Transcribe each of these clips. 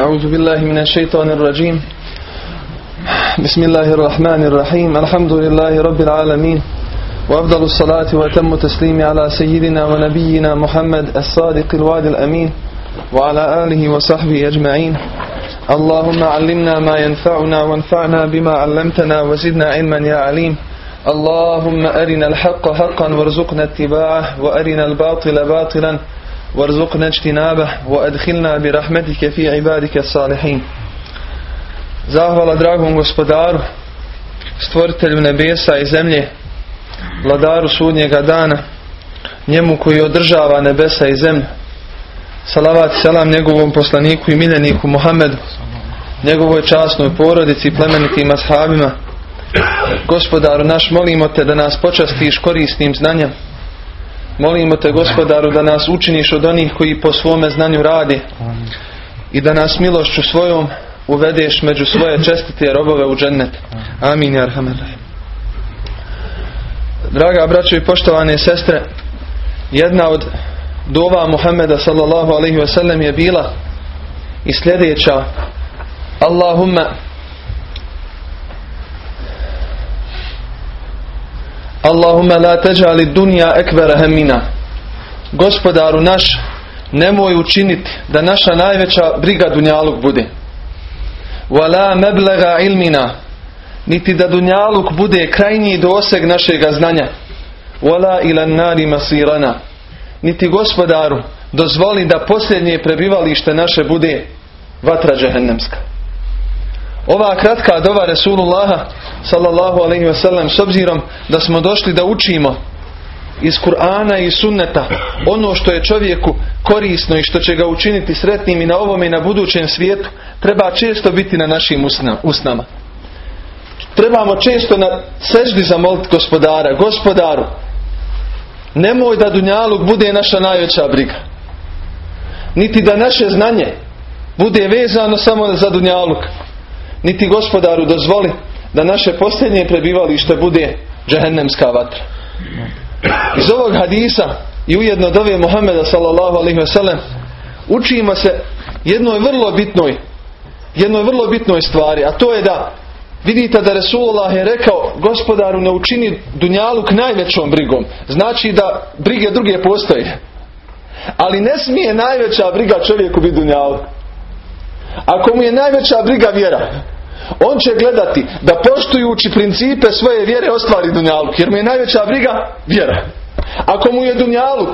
أعوذ بالله من الشيطان الرجيم. بسم الله الرحمن الرحيم. الحمد لله رب العالمين. وأفضل الصلاة وأتم التسليم على سيدنا ونبينا محمد الصادق الوعد الأمين وعلى آله وصحبه أجمعين. اللهم علمنا ما ينفعنا وانفعنا بما علمتنا وزدنا علما يا عليم. اللهم أرنا الحق حقا وارزقنا اتباعه وأرنا الباطل باطلا. وارزقنا اجتنابه وأدخلنا برحمتك في عبادك الصالحين Zahvala dragom gospodaru, stvoritelju nebesa i zemlje, vladaru sudnjega dana, njemu koji održava nebesa i zemlju. Salavat i selam njegovom poslaniku i miljeniku Muhammedu, njegovoj časnoj porodici i plemenitim ashabima. Gospodaru naš, molimo te da nas počastiš korisnim znanjem. Molimo te gospodaru da nas učiniš od onih koji po svome znanju radi i da nas milošću svojom uvedeš među svoje čestite robove u džennet. Amin. Draga braćo i poštovane sestre, jedna od dova Muhammeda sallallahu alaihi wasallam je bila i sljedeća Allahumma Allahumma la teđali dunja ekbera hemina. Gospodaru naš nemoj učiniti da naša najveća briga dunjaluk bude. Wala meblega ilmina niti da dunjaluk bude krajnji doseg našega znanja. Wala ilan nari masirana niti gospodaru dozvoli da posljednje prebivalište naše bude vatra džehennemska ova kratka dova Resulullaha sallallahu alaihi wasallam s obzirom da smo došli da učimo iz Kur'ana i sunneta ono što je čovjeku korisno i što će ga učiniti sretnim i na ovom i na budućem svijetu treba često biti na našim usnama. Trebamo često na seždi zamoliti gospodara. Gospodaru, nemoj da Dunjaluk bude naša najveća briga. Niti da naše znanje bude vezano samo za Dunjaluk. Niti gospodaru dozvoli da naše posljednje prebivalište bude džehennemska vatra. Iz ovog hadisa i ujedno dove Muhammeda sallallahu alaihi ve sellem učimo se jednoj vrlo bitnoj jednoj vrlo bitnoj stvari, a to je da vidite da Resulullah je rekao gospodaru ne učini dunjaluk najvećom brigom. Znači da brige druge postoje. Ali ne smije najveća briga čovjeku biti dunjaluk. Ako mu je najveća briga vjera, on će gledati da poštujući principe svoje vjere ostvari dunjaluk. Jer mu je najveća briga vjera. Ako mu je dunjaluk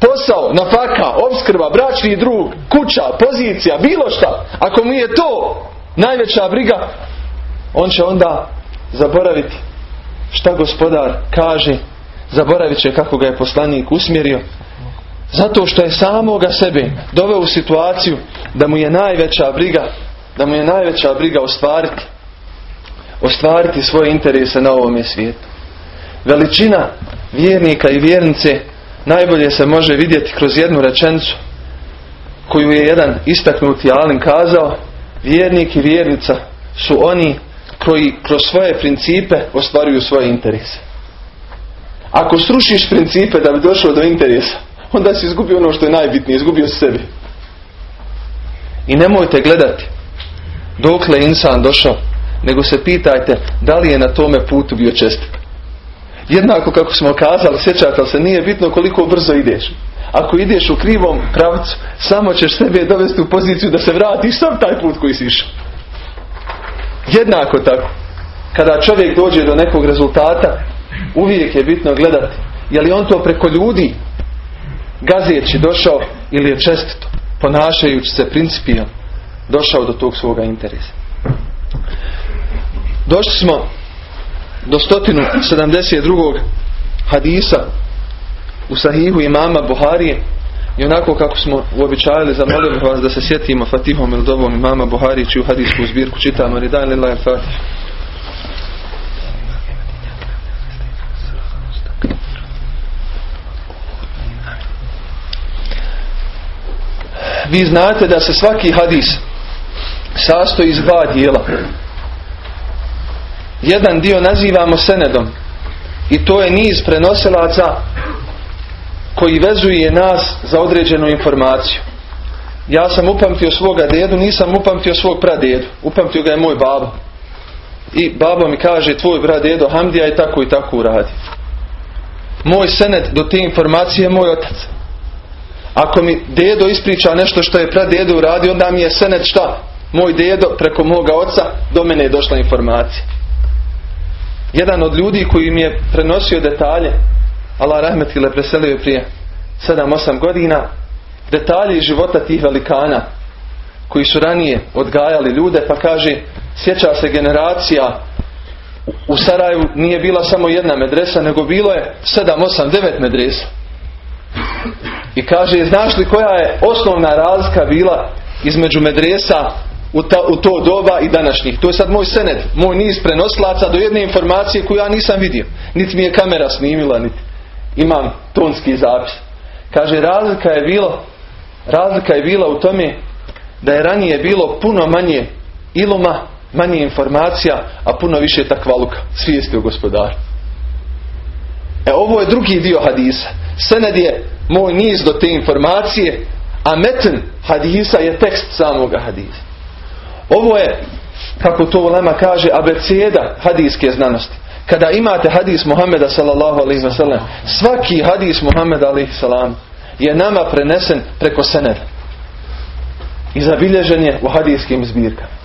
posao, nafaka, obskrba, bračni drug, kuća, pozicija, bilo šta, ako mu je to najveća briga, on će onda zaboraviti šta gospodar kaže, zaboravit će kako ga je poslanik usmjerio, zato što je samoga sebe doveo u situaciju da mu je najveća briga, da mu je najveća briga ostvariti, ostvariti svoje interese na ovome svijetu. Veličina vjernika i vjernice najbolje se može vidjeti kroz jednu rečenicu koju je jedan istaknuti Alin kazao vjernik i vjernica su oni koji kroz svoje principe ostvaruju svoje interese. Ako srušiš principe da bi došlo do interesa, onda si izgubio ono što je najbitnije, izgubio sebi. I nemojte gledati dokle je insan došao, nego se pitajte da li je na tome putu bio čestit. Jednako kako smo kazali, sjećate se, nije bitno koliko brzo ideš. Ako ideš u krivom pravcu, samo ćeš sebe dovesti u poziciju da se vratiš sam taj put koji si išao. Jednako tako, kada čovjek dođe do nekog rezultata, uvijek je bitno gledati je li on to preko ljudi gazeći došao ili je čestito, ponašajući se principijom, došao do tog svoga interesa. Došli smo do 172. hadisa u sahihu imama Buharije i onako kako smo uobičajali zamolili vas da se sjetimo Fatihom ili dovom imama Buharije čiju hadisku zbirku čitamo Ridan lillahi al-Fatih vi znate da se svaki hadis sastoji iz dva dijela jedan dio nazivamo senedom i to je niz prenosilaca koji vezuje nas za određenu informaciju. ja sam upamtio svoga dedu, nisam upamtio svog pradedu. Upamtio ga je moj babo. I babo mi kaže, tvoj pradedo Hamdija je tako i tako uradi. Moj senet do te informacije je moj otac. Ako mi dedo ispriča nešto što je pradedo uradio, onda mi je senet šta? Moj dedo preko moga oca do mene je došla informacija. Jedan od ljudi koji mi je prenosio detalje, Allah rahmetile preselio je prije 7-8 godina, detalje iz života tih velikana koji su ranije odgajali ljude pa kaže sjeća se generacija u Sarajevu nije bila samo jedna medresa nego bilo je 7, 8, 9 medresa i kaže znaš li koja je osnovna razlika bila između medresa u, u to doba i današnjih. To je sad moj senet, moj niz prenoslaca do jedne informacije koju ja nisam vidio. Niti mi je kamera snimila, niti imam tonski zapis. Kaže, razlika je bilo Razlika je bila u tome da je ranije bilo puno manje iluma, manje informacija, a puno više takvaluka, svijesti o gospodaru. E ovo je drugi dio hadisa. Sened je moj niz do te informacije, a meten hadisa je tekst samoga hadisa. Ovo je, kako to ulema kaže, abeceda hadiske znanosti. Kada imate hadis Muhammeda sallallahu alaihi wa sallam, svaki hadis Muhammeda alaihi sallam je nama prenesen preko seneda. I zabilježen je u hadijskim zbirkama.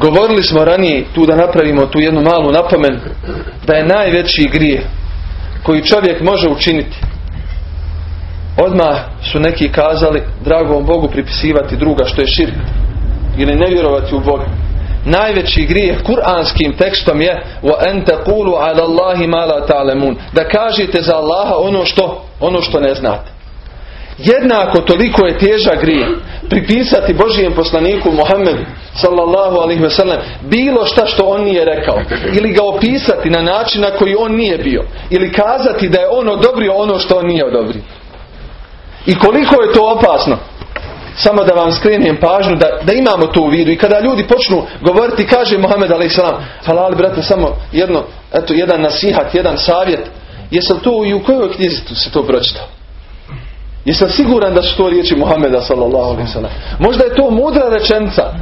Govorili smo ranije, tu da napravimo tu jednu malu napomen, da je najveći grije koji čovjek može učiniti. Odmah su neki kazali dragom Bogu pripisivati druga što je širk. Ili ne vjerovati u Boga. Najveći grijeh kuranskim tekstom je wa taqulu ala Allahi ma la ta'lamun. Da kažete za Allaha ono što ono što ne znate. Jednako toliko je teža grije pripisati Božijem poslaniku Muhammedu sallallahu alaihi wasallam bilo šta što on nije rekao ili ga opisati na način na koji on nije bio ili kazati da je on odobrio ono što on nije odobrio. I koliko je to opasno? Samo da vam skrenem pažnju da, da imamo to u vidu i kada ljudi počnu govoriti kaže Muhammed a.s. halal brate samo jedno, eto jedan nasihat, jedan savjet Jesam to i u kojoj knjizi se to pročitao? Jesam siguran da su to riječi Muhameda sallallahu Možda je to mudra rečenca.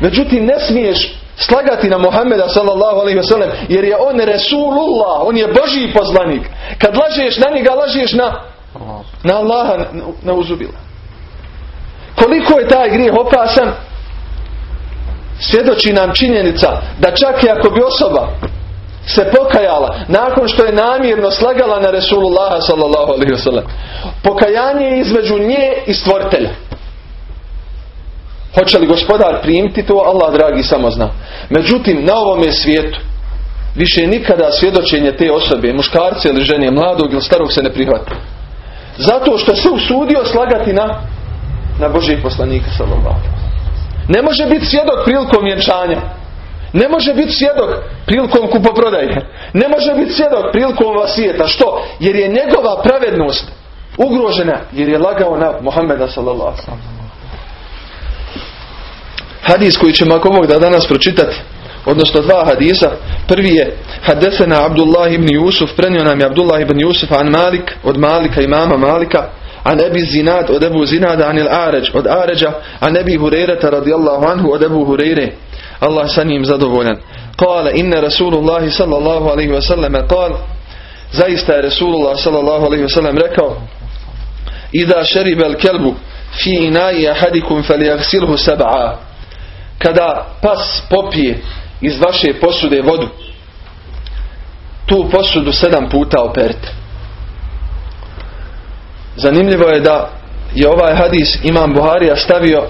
Međutim, ne smiješ slagati na Muhameda sallallahu jer je on Resulullah, on je Božji poslanik. Kad lažeš na njega, lažeš na, na Allaha, na uzubila. Koliko je taj grijeh opasan, svjedoči nam činjenica da čak i ako bi osoba se pokajala nakon što je namjerno slagala na Resulullah sallallahu alaihi wasallam. Pokajanje je između nje i stvoritelja. Hoće li gospodar primiti to? Allah dragi samo zna. Međutim, na ovome svijetu više nikada svjedočenje te osobe, muškarce ili žene, mladog ili starog se ne prihvati. Zato što se usudio slagati na, na Božih poslanika sallallahu Ne može biti svjedok prilikom vjenčanja. Ne može biti svjedok prilikom kupoprodaje. Ne može biti svjedok prilikom vasijeta. Što? Jer je njegova pravednost ugrožena jer je lagao na Muhammeda sallallahu Hadis koji ćemo ako mogu da danas pročitati odnosno dva hadisa. Prvi je Hadesena Abdullah ibn Jusuf, prenio nam je Abdullah ibn Jusuf an Malik, od Malika imama Malika, an Ebi Zinad, od Ebu Zinada, an il Aređ, od Aređa, an Ebi Hurereta radijallahu anhu, od Ebu Hurere. Allah sa njim zadovoljan. Kale, inne Rasulullah sallallahu alaihi wa sallam kal, zaista je Rasulullah sallallahu alaihi wa sallam rekao, Ida šeribel kelbu fi inaji ahadikum falijagsilhu sab'a. Kada pas popije iz vaše posude vodu, tu posudu sedam puta operite. Zanimljivo je da je ovaj hadis Imam Buharija stavio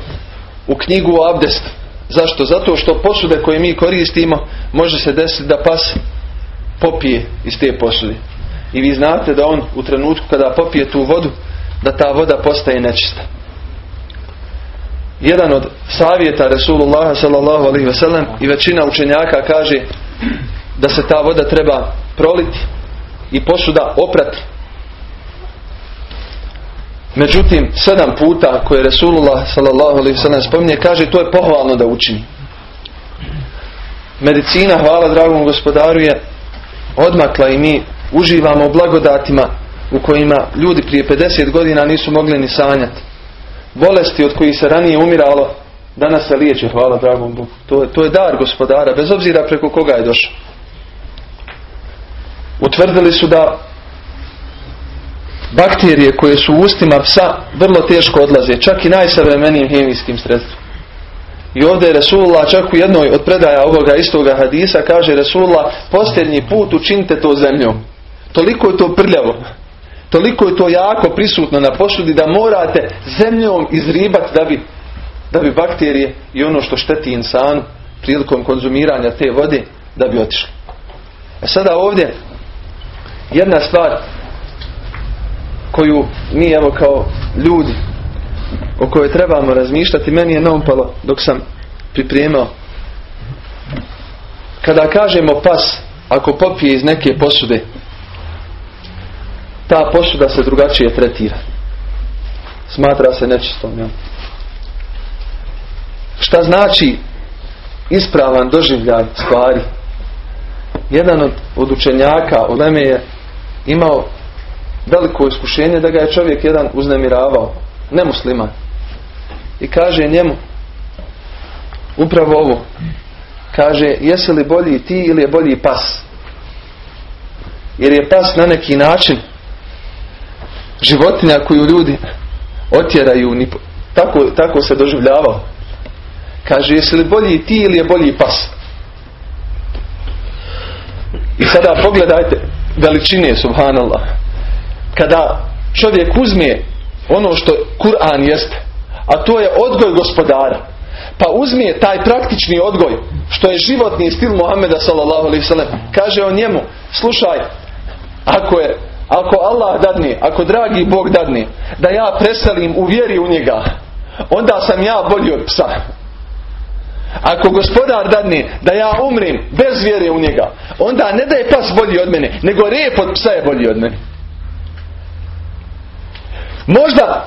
u knjigu o abdestu. Zašto? Zato što posude koje mi koristimo može se desiti da pas popije iz te posude. I vi znate da on u trenutku kada popije tu vodu, da ta voda postaje nečista. Jedan od savjeta Resulullah sallallahu alaihi wasallam i većina učenjaka kaže da se ta voda treba proliti i posuda oprati Međutim, sedam puta koje Resulullah sallallahu alaihi sallam spominje, kaže to je pohvalno da učini. Medicina, hvala dragom gospodaru, je odmakla i mi uživamo blagodatima u kojima ljudi prije 50 godina nisu mogli ni sanjati. Bolesti od kojih se ranije umiralo, danas se liječe, hvala dragom Bogu. To je, to je dar gospodara, bez obzira preko koga je došao. Utvrdili su da bakterije koje su u ustima psa vrlo teško odlaze, čak i najsavremenijim hemijskim sredstvom. I ovdje je Resulullah čak u jednoj od predaja ovoga istoga hadisa kaže Resulullah posljednji put učinite to zemljom. Toliko je to prljavo. Toliko je to jako prisutno na posudi da morate zemljom izribati da bi, da bi bakterije i ono što šteti insanu prilikom konzumiranja te vode da bi otišli. A sada ovdje jedna stvar koju mi evo kao ljudi o kojoj trebamo razmišljati meni je naumpalo dok sam pripremao kada kažemo pas ako popije iz neke posude ta posuda se drugačije tretira. Smatra se nečistom jel? šta znači ispravan doživljaj stvari? Jedan od, od učenjaka u Leme je imao veliko iskušenje da ga je čovjek jedan uznemiravao nemusliman. I kaže njemu upravo ovo kaže jesi li bolji ti ili je bolji pas? Jer je pas na neki način životinja koju ljudi otjeraju tako, tako se doživljavao. Kaže jesi li bolji ti ili je bolji pas? I sada pogledajte veličine subhanallah. Kada čovjek uzme ono što Kur'an jeste a to je odgoj gospodara pa uzme taj praktični odgoj što je životni stil Muhameda sallallahu alaihi kaže o njemu slušaj ako je ako Allah dadne ako dragi Bog dadne da ja preselim u vjeri u njega onda sam ja bolji od psa ako gospodar dadne da ja umrim bez vjere u njega onda ne da je pas bolji od mene nego rep od psa je bolji od mene možda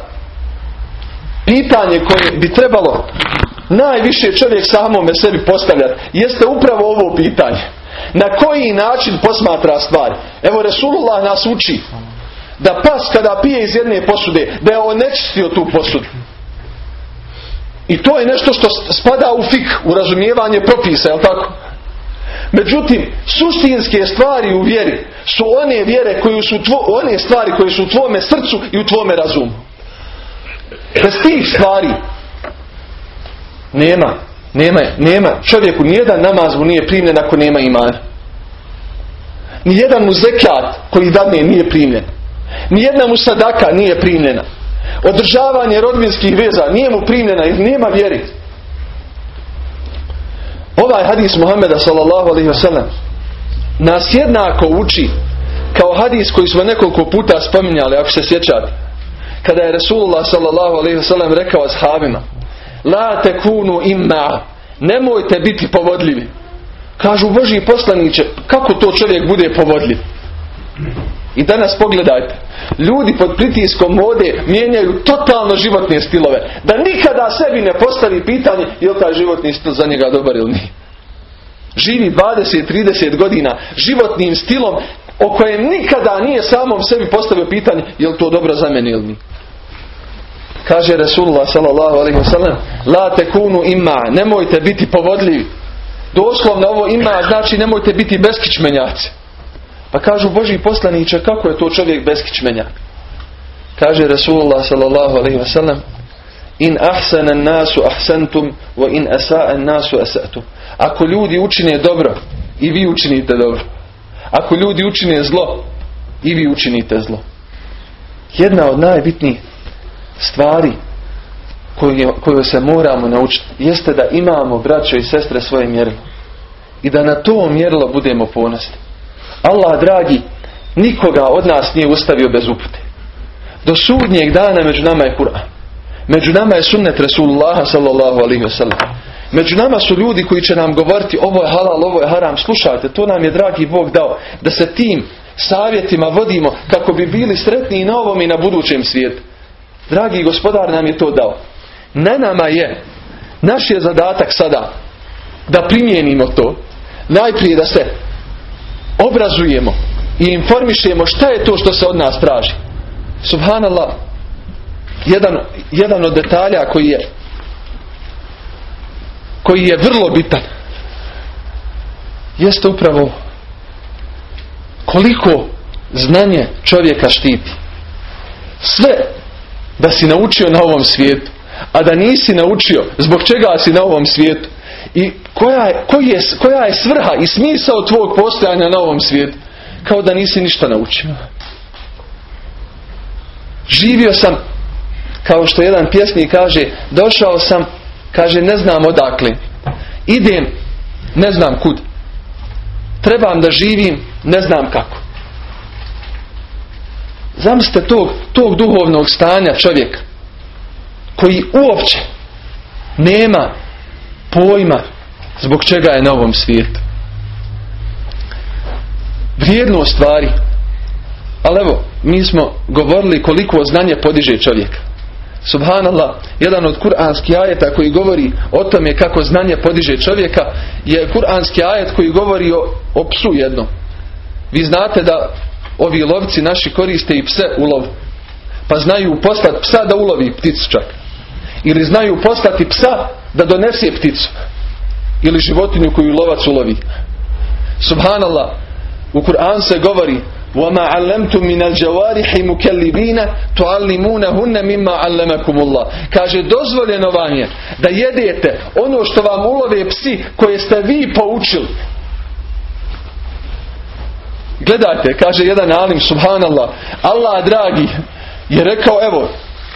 pitanje koje bi trebalo najviše čovjek samome sebi postavljati jeste upravo ovo pitanje. Na koji način posmatra stvari? Evo Resulullah nas uči da pas kada pije iz jedne posude da je onečistio tu posudu. I to je nešto što spada u fik, u razumijevanje propisa, jel tako? Međutim, suštinske stvari u vjeri su one vjere koje su tvo, one stvari koje su u tvome srcu i u tvome razumu. Bez tih stvari nema, nema, nema čovjeku nijedan namaz mu nije primljen ako nema imana. Nijedan mu zekat koji dadne nije primljen. Nijedna mu sadaka nije primljena. Održavanje rodbinskih veza nije mu primljena jer nema vjeri. Ovaj hadis Muhammeda sallallahu alaihi wasallam nas jednako uči kao hadis koji smo nekoliko puta spominjali ako se sjećate kada je Resulullah sallallahu alaihi wasallam rekao ashabima La tekunu imma Nemojte biti povodljivi. Kažu Boži poslaniće, kako to čovjek bude povodljiv? I danas pogledajte. Ljudi pod pritiskom mode mijenjaju totalno životne stilove. Da nikada sebi ne postavi pitanje je li taj životni stil za njega dobar ili nije. Živi 20-30 godina životnim stilom o kojem nikada nije samom sebi postavio pitanje je li to dobro za mene ili nije. Kaže Resulullah sallallahu alaihi wasallam La tekunu ima, nemojte biti povodljivi. Doslovno ovo ima znači nemojte biti beskičmenjaci. Pa kažu Boži poslaniče kako je to čovjek beskičmenjak? Kaže Resulullah sallallahu alaihi wasallam In ahsana nasu ahsantum wa in asa'a nasu asatum. Ako ljudi učine dobro i vi učinite dobro. Ako ljudi učine zlo i vi učinite zlo. Jedna od najbitnijih stvari koju se moramo naučiti jeste da imamo braćo i sestre svoje mjerilo. I da na to mjerilo budemo ponosni. Allah dragi nikoga od nas nije ustavio bez upute. Do sudnjeg dana među nama je Kur'an. Među nama je sunnet Resulullaha sallallahu alaihi wasallam. Među nama su ljudi koji će nam govoriti ovo je halal, ovo je haram. Slušajte, to nam je dragi Bog dao da se tim savjetima vodimo kako bi bili sretni i na ovom i na budućem svijetu. Dragi gospodar nam je to dao. Na nama je, naš je zadatak sada da primijenimo to. Najprije da se obrazujemo i informišemo šta je to što se od nas traži. Subhanallah. jedan, jedan od detalja koji je koji je vrlo bitan jeste upravo koliko znanje čovjeka štiti. Sve da si naučio na ovom svijetu, a da nisi naučio zbog čega si na ovom svijetu i koja je, koji je, koja je svrha i smisao tvog postojanja na ovom svijetu, kao da nisi ništa naučio. Živio sam, kao što jedan pjesnik kaže, došao sam, kaže ne znam odakle, idem, ne znam kud, trebam da živim, ne znam kako. Zamislite tog, tog duhovnog stanja čovjeka koji uopće nema pojma zbog čega je na ovom svijetu. Vrijedno stvari. Ali evo, mi smo govorili koliko znanje podiže čovjeka. Subhanallah, jedan od kuranskih ajeta koji govori o tome kako znanje podiže čovjeka je kuranski ajet koji govori o, o psu jednom. Vi znate da ovi lovci naši koriste i pse u lov. Pa znaju poslati psa da ulovi pticu čak. Ili znaju poslati psa da donese pticu. Ili životinju koju lovac ulovi. Subhanallah, u Kur'an se govori وَمَا عَلَّمْتُم مِنَ الْجَوَارِحِ مُكَلِّبِينَ تُعَلِّمُونَهُنَّ مِمَّا عَلَّمَكُمُ اللَّهِ Kaže, dozvoljeno vam je da jedete ono što vam ulove psi koje ste vi poučili. Gledajte, kaže jedan alim, subhanallah, Allah dragi je rekao, evo,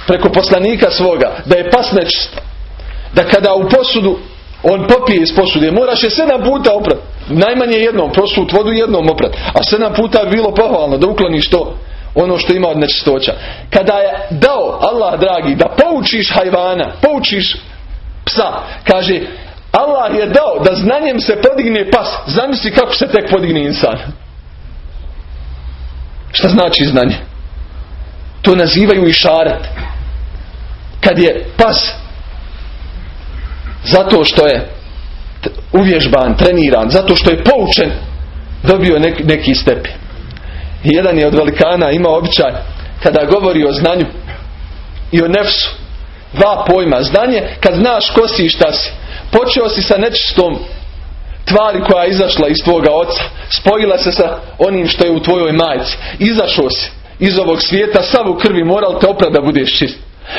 preko poslanika svoga, da je pas nečist. Da kada u posudu, on popije iz posude, moraš je sedam puta oprat. Najmanje jednom, prosut vodu jednom oprat. A sedam puta je bilo pohvalno da ukloniš to, ono što ima od nečistoća. Kada je dao Allah dragi da poučiš hajvana, poučiš psa, kaže, Allah je dao da znanjem se podigne pas. Zamisli kako se tek podigne insan. Šta znači znanje? To nazivaju i šaret. Kad je pas zato što je uvježban, treniran, zato što je poučen, dobio neki stepi. I jedan je od velikana imao običaj kada govori o znanju i o nefsu. Dva pojma. Znanje kad znaš ko si i šta si. Počeo si sa nečistom tvari koja je izašla iz tvoga oca. Spojila se sa onim što je u tvojoj majci. Izašao si iz ovog svijeta, sav u krvi moral te oprat da budeš čist.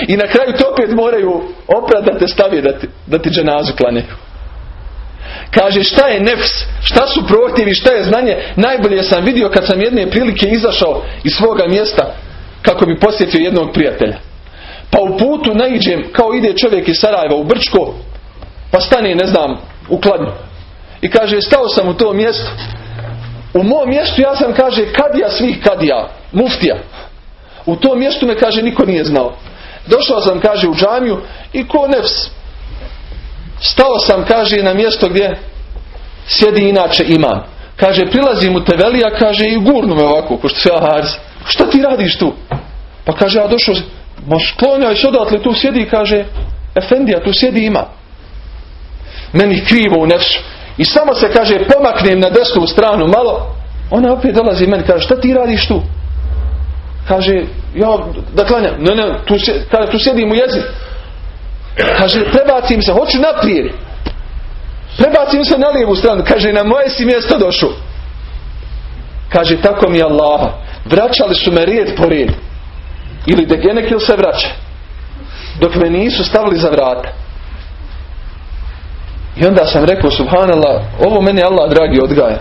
I na kraju to opet moraju oprat da te stavi da ti, da ti dženazu klanjaju. Kaže šta je nefs, šta su prohtjevi, šta je znanje. Najbolje sam vidio kad sam jedne prilike izašao iz svoga mjesta kako bi posjetio jednog prijatelja. Pa u putu naiđem kao ide čovjek iz Sarajeva u Brčko pa stane ne znam u kladnju. I kaže stao sam u to mjesto. U mom mjestu ja sam kaže kadija svih kadija, muftija. U tom mjestu me kaže niko nije znao. Došao sam kaže u džamiju i ko nefs Stao sam, kaže, na mjesto gdje sjedi inače imam. Kaže, prilazim u Tevelija, kaže, i gurnu me ovako, ko što ja Šta ti radiš tu? Pa kaže, ja došao, ma sklonjaj se odatle, tu sjedi, kaže, Efendija, tu sjedi ima. Meni krivo u nefsu. I samo se, kaže, pomaknem na desnu stranu malo, ona opet dolazi meni, kaže, šta ti radiš tu? Kaže, ja, da klanjam. Ne, ne, tu, kaže, tu sjedim u jezik. Kaže, prebacim se, hoću naprijed. Prebacim se na lijevu stranu. Kaže, na moje si mjesto došao. Kaže, tako mi Allah. Vraćali su me rijed po rijed. Ili degenekil se vraća. Dok me nisu stavili za vrata. I onda sam rekao, subhanallah, ovo meni Allah dragi odgaja.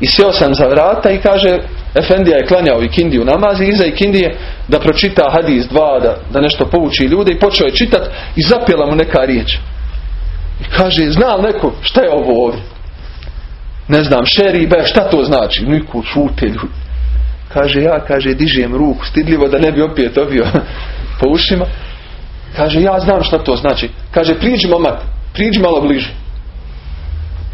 I sjeo sam za vrata i kaže, Efendija je klanjao i kindiju namazi iza kindije da pročita hadis dva, da, da nešto pouči ljude i počeo je čitat i zapjela mu neka riječ. I kaže, zna li neko šta je ovo ovdje? Ne znam, šeribe, šta to znači? Niko šute ljudi. Kaže, ja, kaže, dižem ruku, stidljivo da ne bi opet dobio po ušima. Kaže, ja znam šta to znači. Kaže, priđi momak, priđi malo bliže.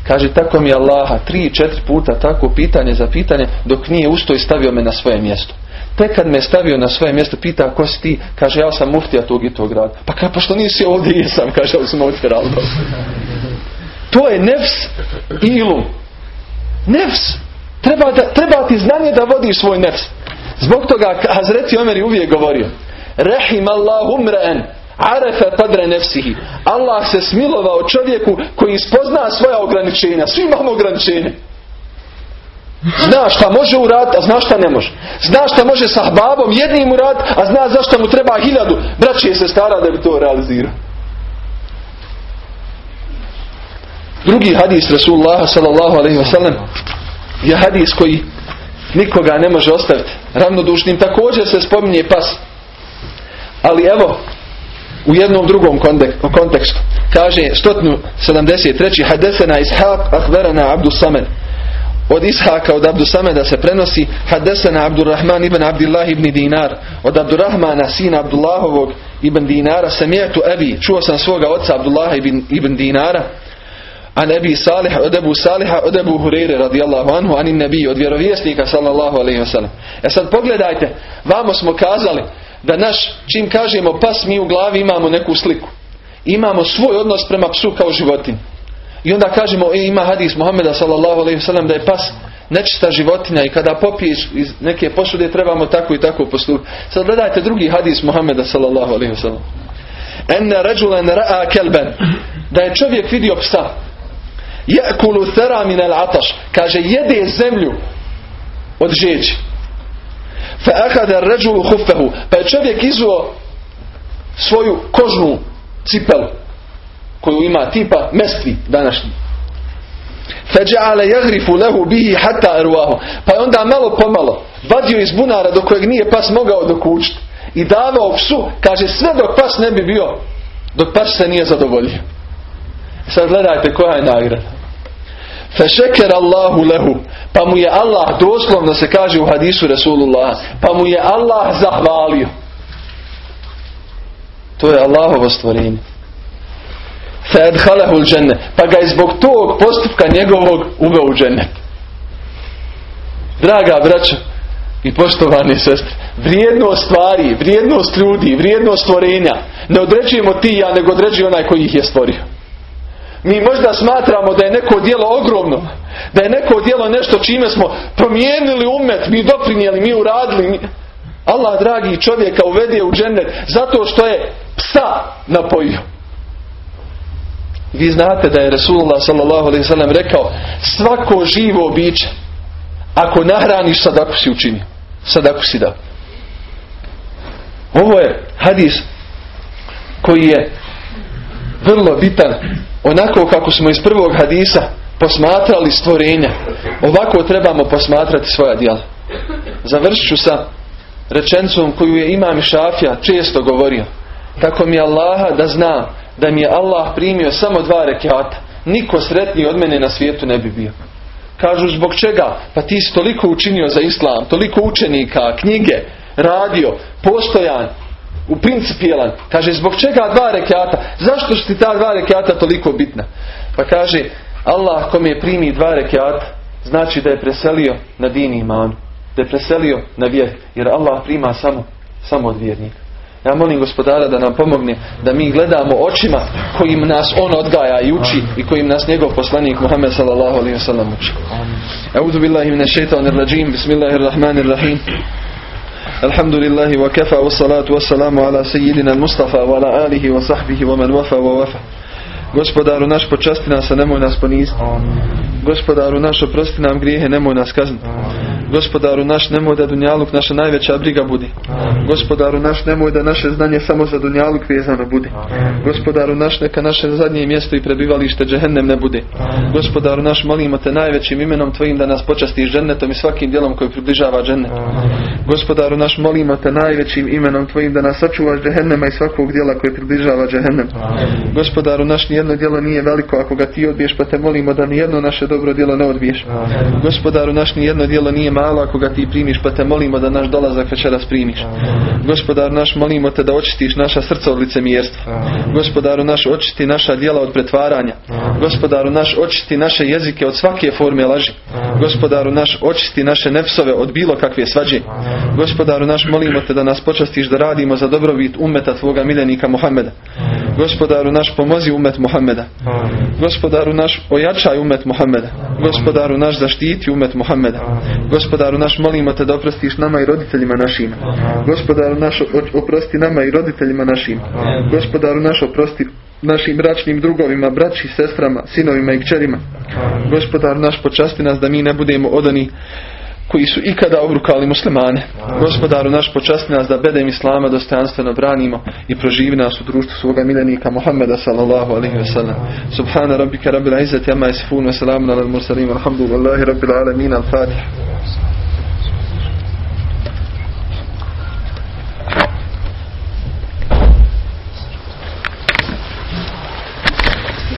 Kaže, tako mi Allaha tri, četiri puta tako pitanje za pitanje dok nije usto i stavio me na svoje mjesto. Tek kad me stavio na svoje mjesto, pita ko si ti, kaže ja sam muftija tog i tog grada. Pa kaže, pa što nisi ovdje, jesam, kaže, ali sam To je nefs ilum. Nefs. Treba, da, treba ti znanje da vodiš svoj nefs. Zbog toga Hazreti Omer je uvijek govorio. Rahim Allahum re'en. Arefe padre nefsihi. Allah se smilovao čovjeku koji spozna svoja ograničenja. Svi imamo ograničenja. Zna šta može uraditi, a zna šta ne može. Zna šta može sa babom jednim uraditi, a zna zašto mu treba hiljadu. Braći se stara da bi to realizirao. Drugi hadis Rasulullah sallallahu alaihi wa sallam je hadis koji nikoga ne može ostaviti ravnodušnim. Također se spominje pas. Ali evo, u jednom drugom kontekstu. Kaže 173. Hadesena ishaq ahverana Abdus Samed. Od Ishaka od Abdu Sameda se prenosi Hadesena Abdurrahman ibn Abdullah ibn Dinar. Od Abdurrahmana sina Abdullahovog ibn Dinara samijetu Ebi. Čuo sam svoga oca Abdullaha ibn, ibn Dinara. An Ebi Salih, od Ebu Saliha, od Ebu Hureyre radijallahu anhu, anin nebi, od vjerovjesnika sallallahu alaihi wasallam. E sad pogledajte, vamo smo kazali da naš, čim kažemo pas, mi u glavi imamo neku sliku. Imamo svoj odnos prema psu kao životinju. I onda kažemo, e, ima hadis Muhammeda wasallam da je pas nečista životinja i kada popiješ iz neke posude trebamo tako i tako postupiti. Sad gledajte drugi hadis Muhammeda wasallam. Enne ređulen ra'a kelben. Da je čovjek vidio psa. Jekulu thera min ataš. Kaže, jede zemlju od žeđi. Ahada ređulu hufehu. Pa je čovjek izuo svoju kožnu cipelu koju ima tipa mestvi današnji. Feđa'ale jagrifu lehu bihi hata erwahu. Pa je onda malo pomalo vadio iz bunara do kojeg nije pas mogao dokučiti. I davao psu, kaže sve dok pas ne bi bio, dok pas se nije zadovoljio. Sad gledajte koja je nagrada. Fešeker Allahu lehu. Pa mu je Allah, doslovno se kaže u hadisu Rasulullah, pa mu je Allah zahvalio. To je Allahovo stvorenje. Fedhalahu džene. Pa ga je zbog tog postupka njegovog uveo u džene. Draga braća i poštovane sestre, vrijednost stvari, vrijednost ljudi, vrijednost stvorenja ne određujemo ti ja, nego određuje onaj koji ih je stvorio. Mi možda smatramo da je neko djelo ogromno, da je neko djelo nešto čime smo promijenili umet, mi doprinijeli, mi uradili. Allah dragi čovjeka uvede u džennet zato što je psa napojio. Vi znate da je Resulullah s.a.v. rekao svako živo biće ako nahraniš sadaku si učinio. Sadaku si dao. Ovo je hadis koji je vrlo bitan onako kako smo iz prvog hadisa posmatrali stvorenja. Ovako trebamo posmatrati svoja djela. Završit sa rečencom koju je Imam Šafija često govorio. Tako mi Allaha da znam da mi je Allah primio samo dva rekiata. Niko sretniji od mene na svijetu ne bi bio. Kažu zbog čega? Pa ti si toliko učinio za islam, toliko učenika, knjige, radio, postojan, u principijelan. Kaže zbog čega dva rekiata? Zašto su ti ta dva rekiata toliko bitna? Pa kaže Allah kom je primi dva rekiata znači da je preselio na dini iman. Da je preselio na vjer. Jer Allah prima samo, samo od vjernika. Ja molim gospodara da nam pomogne da mi gledamo očima kojim nas on odgaja i uči i kojim nas njegov poslanik Muhammed sallallahu alaihi wa sallam uči. A'udhu billahi minash shaitanir rajim. Bismillahirrahmanirrahim. الحمد لله وكفى والصلاة والسلام على سيدنا المصطفى وعلى آله وصحبه ومن وفى ووفى Gospodaru naš počasti nas, a nemoj nas poniziti. Gospodaru naš oprosti nam grijehe, nemoj nas kazniti. Gospodaru naš nemoj da Dunjaluk naša najveća briga budi. Gospodaru naš nemoj da naše znanje samo za Dunjaluk vezano bude. Gospodaru naš neka naše zadnje mjesto i prebivalište džehennem ne bude. Gospodaru naš molimo te najvećim imenom tvojim da nas počastiš džennetom i svakim djelom koji približava džennet. Gospodaru naš molimo te najvećim imenom tvojim da nas sačuvaš džehennema i svakog djela koji približava džehennem. Gospodaru naš nijedno djelo nije veliko ako ga ti odbiješ pa te molimo da nijedno naše dobro djelo ne odbiješ. Gospodaru naš nijedno djelo nije malo ako ga ti primiš pa te molimo da naš dolazak večeras primiš. Gospodar naš molimo te da očistiš naša srca od licemjerstva. Gospodaru naš očisti naša djela od pretvaranja. Gospodaru naš očisti naše jezike od svake forme laži. Gospodaru naš očisti naše nefsove od bilo kakve svađe. Gospodaru naš molimo te da nas počastiš da radimo za dobrobit umeta tvoga miljenika Muhammeda. Gospodaru naš pomozi umet Muhammeda. Gospodaru naš ojačaj umet Muhammeda. Gospodaru naš zaštiti umet. Gospodaru naš molimo te da oprostiš nama i roditeljima našima. Gospodaru naš oprosti nama i roditeljima našim. Gospodaru naš oprosti našim bračnim drugovima, braći, sestrama, sinovima i kćerima. Gospodar naš počasti nas da mi ne budemo odani koji su ikada obrukali muslimane. Gospodaru naš počasti nas da bedem islama dostojanstveno branimo i proživi nas u društvu svoga milenika Muhammeda sallallahu alaihi wa sallam. Subhana rabbika rabbil izzati amma yasifun wa salamun ala al mursalin walhamdulillahi rabbil alamin al-fatih.